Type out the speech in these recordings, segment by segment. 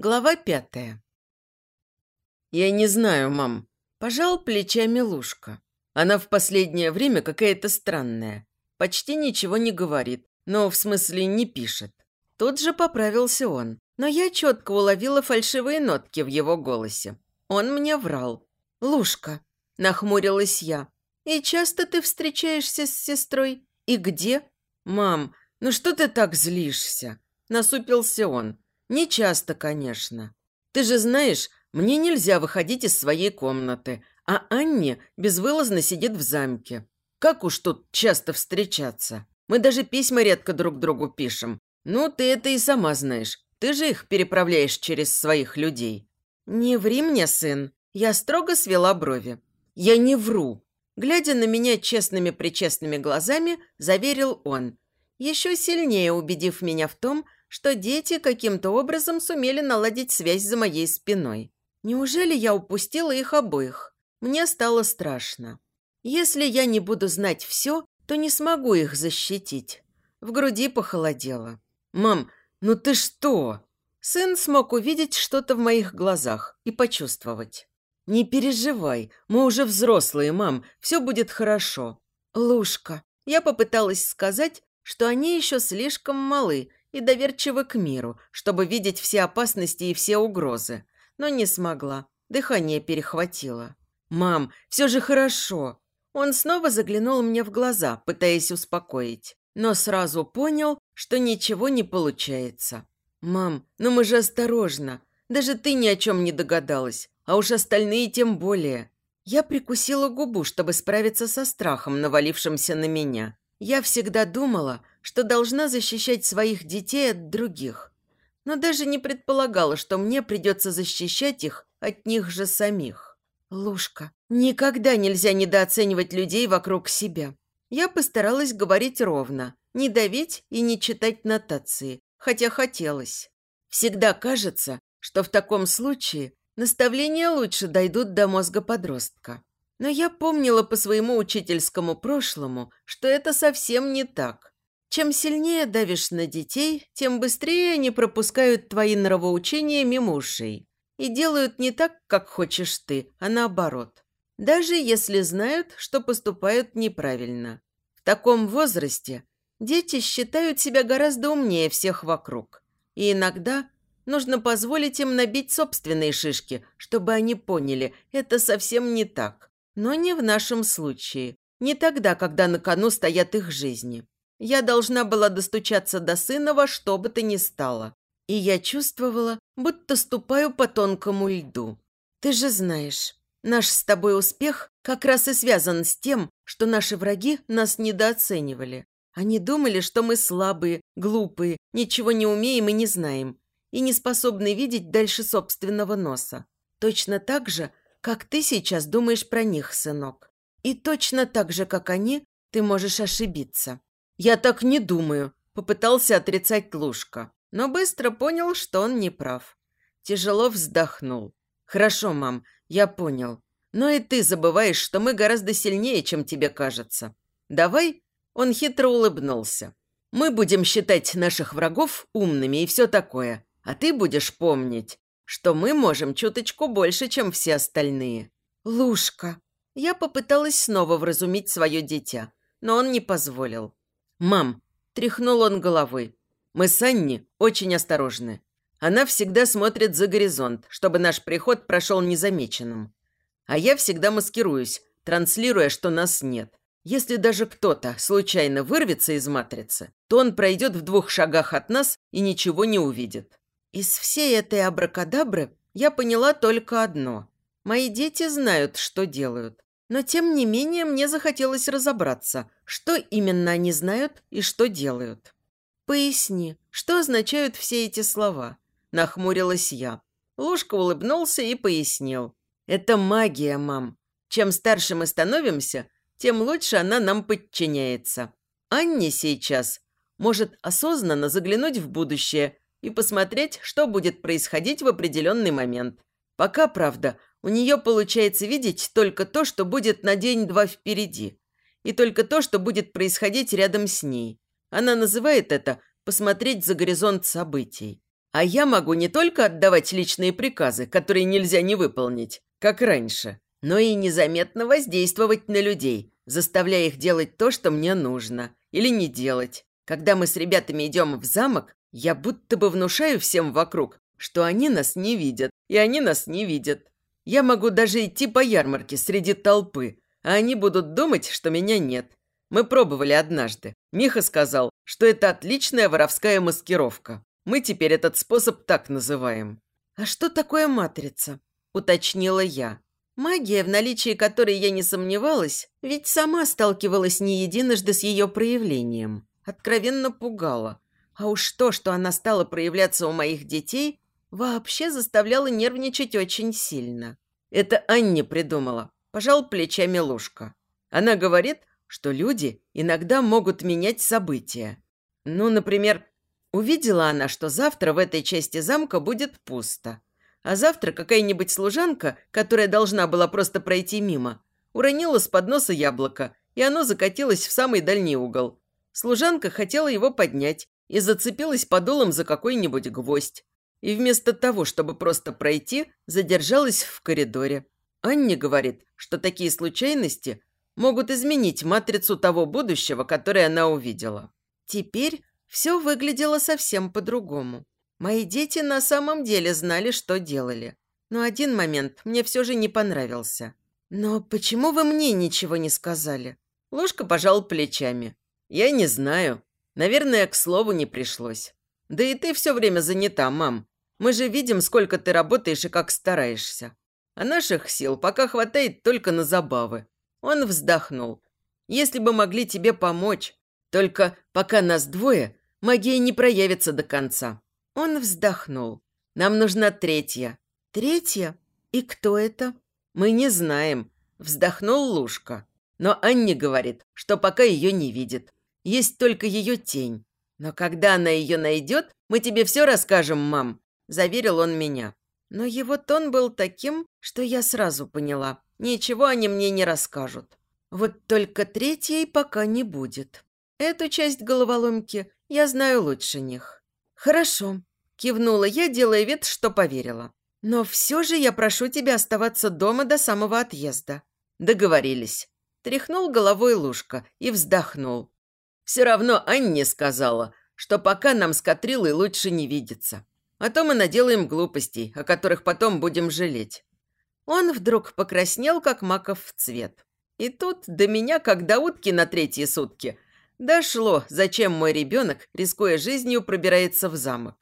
Глава пятая. «Я не знаю, мам», – пожал плечами Лушка. Она в последнее время какая-то странная. Почти ничего не говорит, но в смысле не пишет. Тут же поправился он, но я четко уловила фальшивые нотки в его голосе. Он мне врал. «Лушка», – нахмурилась я, – «и часто ты встречаешься с сестрой? И где?» «Мам, ну что ты так злишься?» – насупился он. Не часто, конечно. Ты же знаешь, мне нельзя выходить из своей комнаты, а Анне безвылазно сидит в замке. Как уж тут часто встречаться? Мы даже письма редко друг другу пишем. Ну, ты это и сама знаешь. Ты же их переправляешь через своих людей. Не ври мне, сын. Я строго свела брови. Я не вру. Глядя на меня честными-причестными глазами, заверил он, еще сильнее убедив меня в том, что дети каким-то образом сумели наладить связь за моей спиной. Неужели я упустила их обоих? Мне стало страшно. Если я не буду знать все, то не смогу их защитить. В груди похолодело. «Мам, ну ты что?» Сын смог увидеть что-то в моих глазах и почувствовать. «Не переживай, мы уже взрослые, мам, все будет хорошо». «Лушка». Я попыталась сказать, что они еще слишком малы и доверчива к миру, чтобы видеть все опасности и все угрозы. Но не смогла. Дыхание перехватило. «Мам, все же хорошо!» Он снова заглянул мне в глаза, пытаясь успокоить, но сразу понял, что ничего не получается. «Мам, ну мы же осторожно. Даже ты ни о чем не догадалась, а уж остальные тем более». Я прикусила губу, чтобы справиться со страхом, навалившимся на меня. Я всегда думала, что должна защищать своих детей от других, но даже не предполагала, что мне придется защищать их от них же самих. Лушка, никогда нельзя недооценивать людей вокруг себя. Я постаралась говорить ровно, не давить и не читать нотации, хотя хотелось. Всегда кажется, что в таком случае наставления лучше дойдут до мозга подростка. Но я помнила по своему учительскому прошлому, что это совсем не так. Чем сильнее давишь на детей, тем быстрее они пропускают твои нравоучения мимо ушей и делают не так, как хочешь ты, а наоборот. Даже если знают, что поступают неправильно. В таком возрасте дети считают себя гораздо умнее всех вокруг. И иногда нужно позволить им набить собственные шишки, чтобы они поняли, это совсем не так. Но не в нашем случае. Не тогда, когда на кону стоят их жизни. Я должна была достучаться до сына во что бы то ни стало. И я чувствовала, будто ступаю по тонкому льду. Ты же знаешь, наш с тобой успех как раз и связан с тем, что наши враги нас недооценивали. Они думали, что мы слабые, глупые, ничего не умеем и не знаем, и не способны видеть дальше собственного носа. Точно так же как ты сейчас думаешь про них, сынок. И точно так же, как они, ты можешь ошибиться. Я так не думаю, попытался отрицать Лушка, но быстро понял, что он не прав. Тяжело вздохнул. Хорошо, мам, я понял. Но и ты забываешь, что мы гораздо сильнее, чем тебе кажется. Давай, он хитро улыбнулся. Мы будем считать наших врагов умными и все такое, а ты будешь помнить, что мы можем чуточку больше, чем все остальные. Лушка. Я попыталась снова вразумить свое дитя, но он не позволил. «Мам», – тряхнул он головой, – «мы с Анни очень осторожны. Она всегда смотрит за горизонт, чтобы наш приход прошел незамеченным. А я всегда маскируюсь, транслируя, что нас нет. Если даже кто-то случайно вырвется из матрицы, то он пройдет в двух шагах от нас и ничего не увидит. Из всей этой абракадабры я поняла только одно. Мои дети знают, что делают. Но тем не менее мне захотелось разобраться, что именно они знают и что делают. «Поясни, что означают все эти слова?» – нахмурилась я. Лушка улыбнулся и пояснил. «Это магия, мам. Чем старше мы становимся, тем лучше она нам подчиняется. Анне сейчас может осознанно заглянуть в будущее и посмотреть, что будет происходить в определенный момент. Пока, правда, у нее получается видеть только то, что будет на день-два впереди, и только то, что будет происходить рядом с ней. Она называет это «посмотреть за горизонт событий». А я могу не только отдавать личные приказы, которые нельзя не выполнить, как раньше, но и незаметно воздействовать на людей, заставляя их делать то, что мне нужно, или не делать. Когда мы с ребятами идем в замок, я будто бы внушаю всем вокруг, что они нас не видят, и они нас не видят. Я могу даже идти по ярмарке среди толпы, а они будут думать, что меня нет. Мы пробовали однажды. Миха сказал, что это отличная воровская маскировка. Мы теперь этот способ так называем. «А что такое матрица?» – уточнила я. Магия, в наличии которой я не сомневалась, ведь сама сталкивалась не единожды с ее проявлением. Откровенно пугала. А уж то, что она стала проявляться у моих детей, вообще заставляло нервничать очень сильно. Это Анне придумала. Пожал плечами Лушка. Она говорит, что люди иногда могут менять события. Ну, например, увидела она, что завтра в этой части замка будет пусто. А завтра какая-нибудь служанка, которая должна была просто пройти мимо, уронила с подноса яблоко, и оно закатилось в самый дальний угол. Служанка хотела его поднять и зацепилась подолом за какой-нибудь гвоздь. И вместо того, чтобы просто пройти, задержалась в коридоре. Анне говорит, что такие случайности могут изменить матрицу того будущего, которое она увидела. Теперь все выглядело совсем по-другому. Мои дети на самом деле знали, что делали. Но один момент мне все же не понравился. «Но почему вы мне ничего не сказали?» Ложка пожал плечами. «Я не знаю. Наверное, к слову не пришлось. Да и ты все время занята, мам. Мы же видим, сколько ты работаешь и как стараешься. А наших сил пока хватает только на забавы». Он вздохнул. «Если бы могли тебе помочь. Только пока нас двое, магия не проявится до конца. Он вздохнул. «Нам нужна третья». «Третья? И кто это?» «Мы не знаем», – вздохнул Лушка. Но Анне говорит, что пока ее не видит. Есть только ее тень. Но когда она ее найдет, мы тебе все расскажем, мам», – заверил он меня. Но его тон был таким, что я сразу поняла. Ничего они мне не расскажут. Вот только третьей пока не будет. Эту часть головоломки я знаю лучше них. Хорошо, Кивнула я, делая вид, что поверила. «Но все же я прошу тебя оставаться дома до самого отъезда». Договорились. Тряхнул головой Лушка и вздохнул. «Все равно Анне сказала, что пока нам с Катрилой лучше не видеться. А то мы наделаем глупостей, о которых потом будем жалеть». Он вдруг покраснел, как маков цвет. И тут до меня, как до утки на третьи сутки, дошло, зачем мой ребенок, рискуя жизнью, пробирается в замок.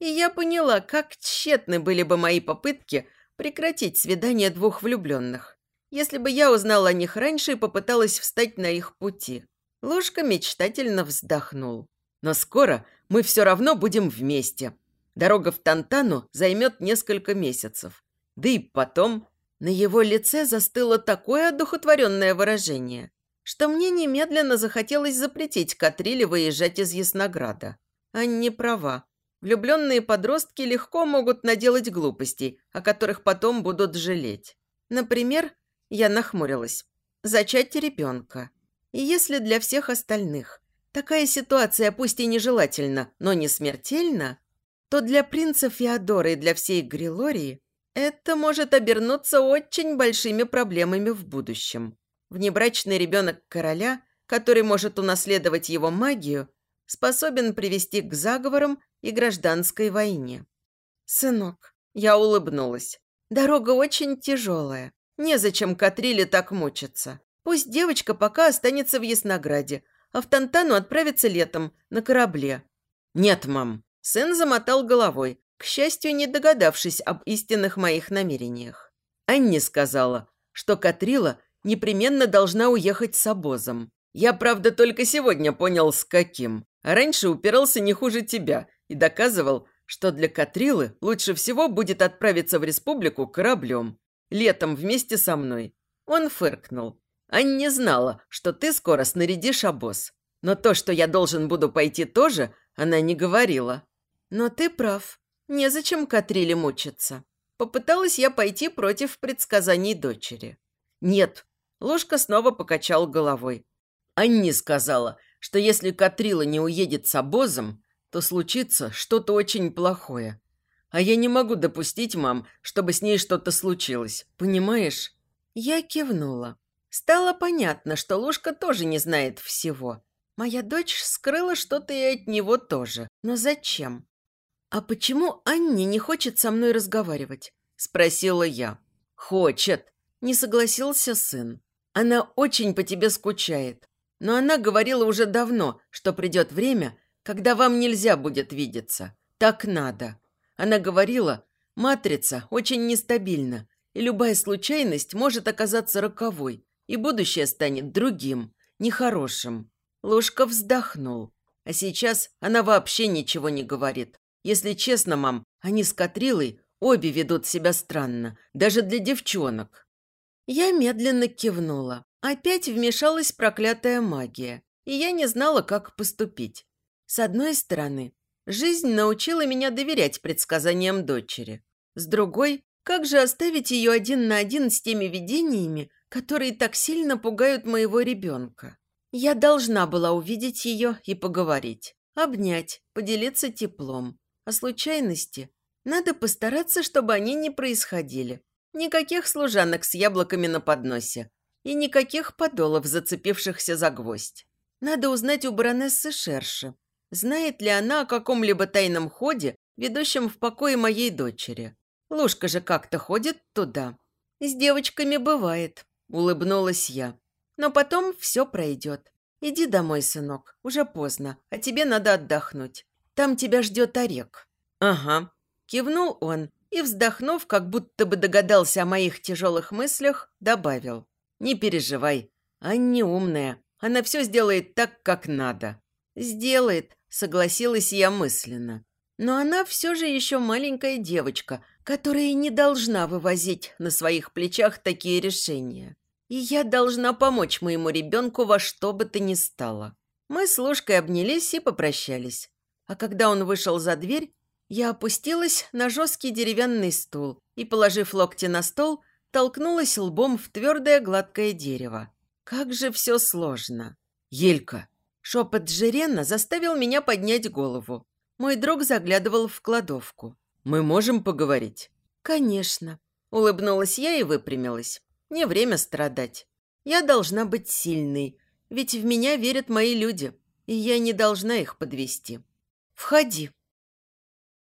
И я поняла, как тщетны были бы мои попытки прекратить свидание двух влюбленных, если бы я узнала о них раньше и попыталась встать на их пути. Ложка мечтательно вздохнул. Но скоро мы все равно будем вместе. Дорога в Тантану займет несколько месяцев. Да и потом на его лице застыло такое одухотворенное выражение, что мне немедленно захотелось запретить Катриле выезжать из Яснограда. Анне права. Влюбленные подростки легко могут наделать глупостей, о которых потом будут жалеть. Например, я нахмурилась. Зачать ребенка. И если для всех остальных такая ситуация пусть и нежелательна, но не смертельна, то для принца Феодора и для всей Грилории это может обернуться очень большими проблемами в будущем. Внебрачный ребенок короля, который может унаследовать его магию, способен привести к заговорам и гражданской войне. «Сынок», я улыбнулась, дорога очень тяжелая. Незачем Катриле так мучиться. Пусть девочка пока останется в Яснограде, а в Тантану отправится летом на корабле. «Нет, мам». Сын замотал головой, к счастью, не догадавшись об истинных моих намерениях. Анни сказала, что Катрила непременно должна уехать с обозом. Я, правда, только сегодня понял, с каким. Раньше упирался не хуже тебя и доказывал, что для Катрилы лучше всего будет отправиться в республику кораблем. Летом вместе со мной. Он фыркнул. Ань не знала, что ты скоро снарядишь обоз. Но то, что я должен буду пойти тоже, она не говорила. Но ты прав. Незачем Катриле мучиться. Попыталась я пойти против предсказаний дочери. Нет. Ложка снова покачал головой. Анни сказала, что если Катрила не уедет с обозом, то случится что-то очень плохое. А я не могу допустить, мам, чтобы с ней что-то случилось, понимаешь?» Я кивнула. Стало понятно, что Лушка тоже не знает всего. Моя дочь скрыла что-то и от него тоже. Но зачем? «А почему Анне не хочет со мной разговаривать?» – спросила я. «Хочет», – не согласился сын. «Она очень по тебе скучает. Но она говорила уже давно, что придет время, когда вам нельзя будет видеться. Так надо. Она говорила, матрица очень нестабильна, и любая случайность может оказаться роковой, и будущее станет другим, нехорошим. Ложка вздохнул. А сейчас она вообще ничего не говорит. Если честно, мам, они с Катрилой обе ведут себя странно, даже для девчонок. Я медленно кивнула. Опять вмешалась проклятая магия, и я не знала, как поступить. С одной стороны, жизнь научила меня доверять предсказаниям дочери. С другой, как же оставить ее один на один с теми видениями, которые так сильно пугают моего ребенка? Я должна была увидеть ее и поговорить, обнять, поделиться теплом. О случайности надо постараться, чтобы они не происходили. Никаких служанок с яблоками на подносе и никаких подолов, зацепившихся за гвоздь. Надо узнать у баронессы Шерши, знает ли она о каком-либо тайном ходе, ведущем в покое моей дочери. Лушка же как-то ходит туда. С девочками бывает, улыбнулась я. Но потом все пройдет. Иди домой, сынок, уже поздно, а тебе надо отдохнуть. Там тебя ждет Орек». «Ага», – кивнул он и, вздохнув, как будто бы догадался о моих тяжелых мыслях, добавил. «Не переживай, Анни умная, она все сделает так, как надо». «Сделает», – согласилась я мысленно. Но она все же еще маленькая девочка, которая не должна вывозить на своих плечах такие решения. И я должна помочь моему ребенку во что бы то ни стало. Мы с Лужкой обнялись и попрощались. А когда он вышел за дверь, я опустилась на жесткий деревянный стул и, положив локти на стол, толкнулась лбом в твердое гладкое дерево. Как же все сложно. «Елька!» Шепот Жирена заставил меня поднять голову. Мой друг заглядывал в кладовку. «Мы можем поговорить?» «Конечно». Улыбнулась я и выпрямилась. Не время страдать. Я должна быть сильной, ведь в меня верят мои люди, и я не должна их подвести. «Входи»,